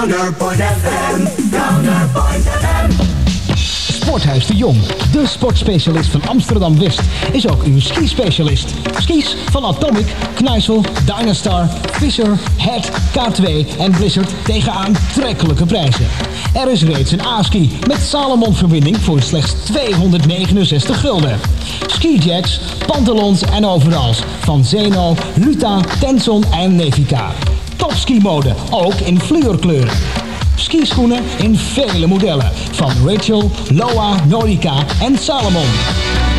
Downer Point FM. Downer Point FM. Sporthuis de Jong, de sportspecialist van Amsterdam West, is ook uw skispecialist. Skis van Atomic, Kneisel, Dynastar, Fisher, Head, K2 en Blizzard tegen aantrekkelijke prijzen. Er is reeds een A-ski met Salomon-verbinding voor slechts 269 gulden. Skijacks, pantalons en overals van Zeno, Luta, Tenson en Nevica. Topski-mode, ook in fluorkleuren. Skischoenen in vele modellen. Van Rachel, Loa, Nordica en Salomon.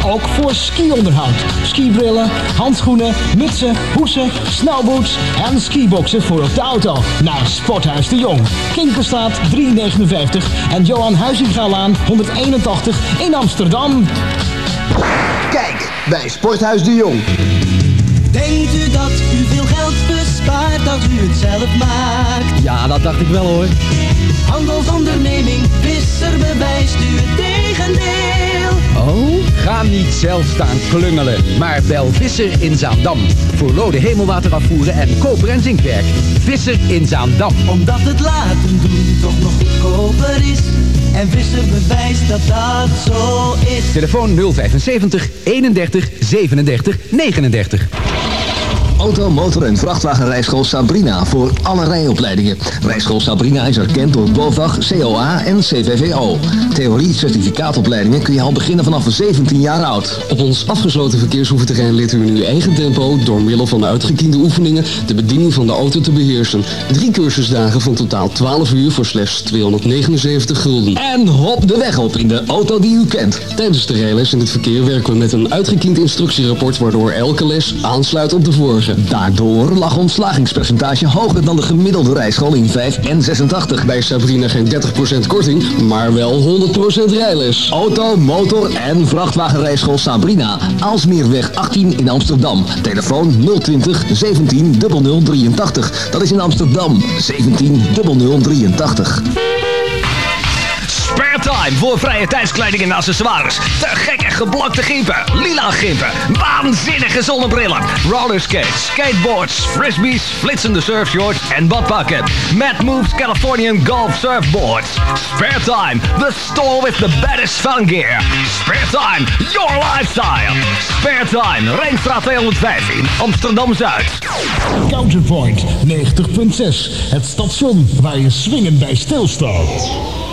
Ook voor skionderhoud. Skibrillen, handschoenen, mutsen, hoesen, snowboots en skiboxen voor op de auto. Naar Sporthuis de Jong. Kinkerstraat 359 en Johan Huizingalaan 181 in Amsterdam. Kijk, bij Sporthuis de Jong. Denkt u dat u veel geld bespaart als u het zelf maakt? Ja, dat dacht ik wel hoor. Handelsonderneming Visser bewijst u het tegendeel. Oh? Ga niet zelf staan klungelen, maar bel Visser in Zaandam. Voor rode hemelwater afvoeren en koper en zinkwerk. Visser in Zaandam. Omdat het laten doen toch nog goedkoper is. En Visser bewijst dat dat zo is. Telefoon 075 31 37 39. Auto, motor en vrachtwagenrijschool Sabrina voor alle rijopleidingen. Rijschool Sabrina is erkend door BOVAG, COA en CVVO. Theorie certificaatopleidingen kun je al beginnen vanaf 17 jaar oud. Op ons afgesloten verkeersoefenterrein leert u in uw eigen tempo door middel van uitgekiende oefeningen de bediening van de auto te beheersen. Drie cursusdagen van totaal 12 uur voor slechts 279 gulden. En hop de weg op in de auto die u kent. Tijdens de rijles in het verkeer werken we met een uitgekiend instructierapport waardoor elke les aansluit op de vorige. Daardoor lag ons slagingspercentage hoger dan de gemiddelde rijschool in 5 en 86. Bij Sabrina geen 30% korting, maar wel 100% rijles. Auto, motor en vrachtwagenrijschool Sabrina. Aalsmeerweg 18 in Amsterdam. Telefoon 020 17 0083. Dat is in Amsterdam. 17 0083. Spare time voor vrije tijdskleding en accessoires. Te gekke geblokte gimpen, lila gimpen, waanzinnige zonnebrillen, rollerskates, skateboards, frisbees, flitsende surfshorts en badpakken. Mad Moves Californian Golf Surfboards. Spare time, the store with the baddest fun gear. Spare time, your lifestyle. Spare time, Rijnstraat 205 in Amsterdam-Zuid. Counterpoint 90.6. Het station waar je swingen bij stilstaat.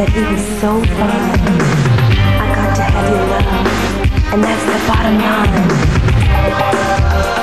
that it was so fun. I got to have your love, and that's the bottom line.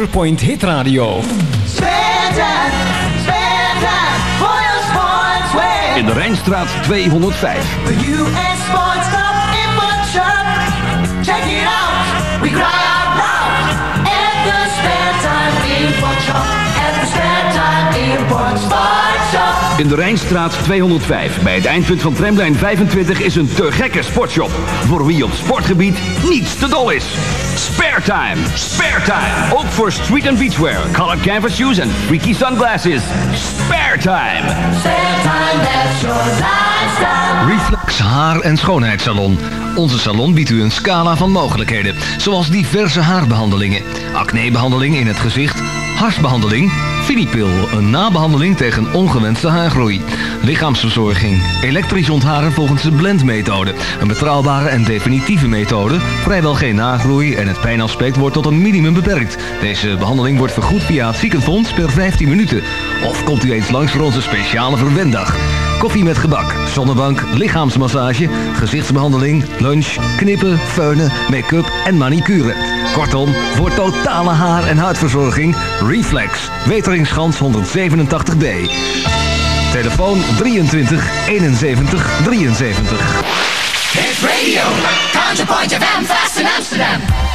Counterpoint Hit Radio. In de Rijnstraat 205. In de Rijnstraat 205, bij het eindpunt van tramlijn 25, is een te gekke sportshop. Voor wie op sportgebied niets te dol is. Spare time, spare time. Ook voor street and beachwear, colored canvas shoes en freaky sunglasses. Spare time. Spare time, that's your lifestyle. Reflex Haar- en Schoonheidssalon. Onze salon biedt u een scala van mogelijkheden, zoals diverse haarbehandelingen, acnebehandeling in het gezicht, harsbehandeling, Finipil, een nabehandeling tegen ongewenste haargroei, lichaamsverzorging, elektrisch ontharen volgens de blendmethode, een betrouwbare en definitieve methode, vrijwel geen nagroei en het pijnaspect wordt tot een minimum beperkt. Deze behandeling wordt vergoed via het ziekenfonds per 15 minuten. Of komt u eens langs voor onze speciale verwendag. Koffie met gebak, zonnebank, lichaamsmassage, gezichtsbehandeling, lunch, knippen, feunen, make-up en manicure. Kortom, voor totale haar- en huidverzorging, Reflex, Weteringschans 187B. Telefoon 23 71 73. Hit radio. Counterpoint FM, in Amsterdam.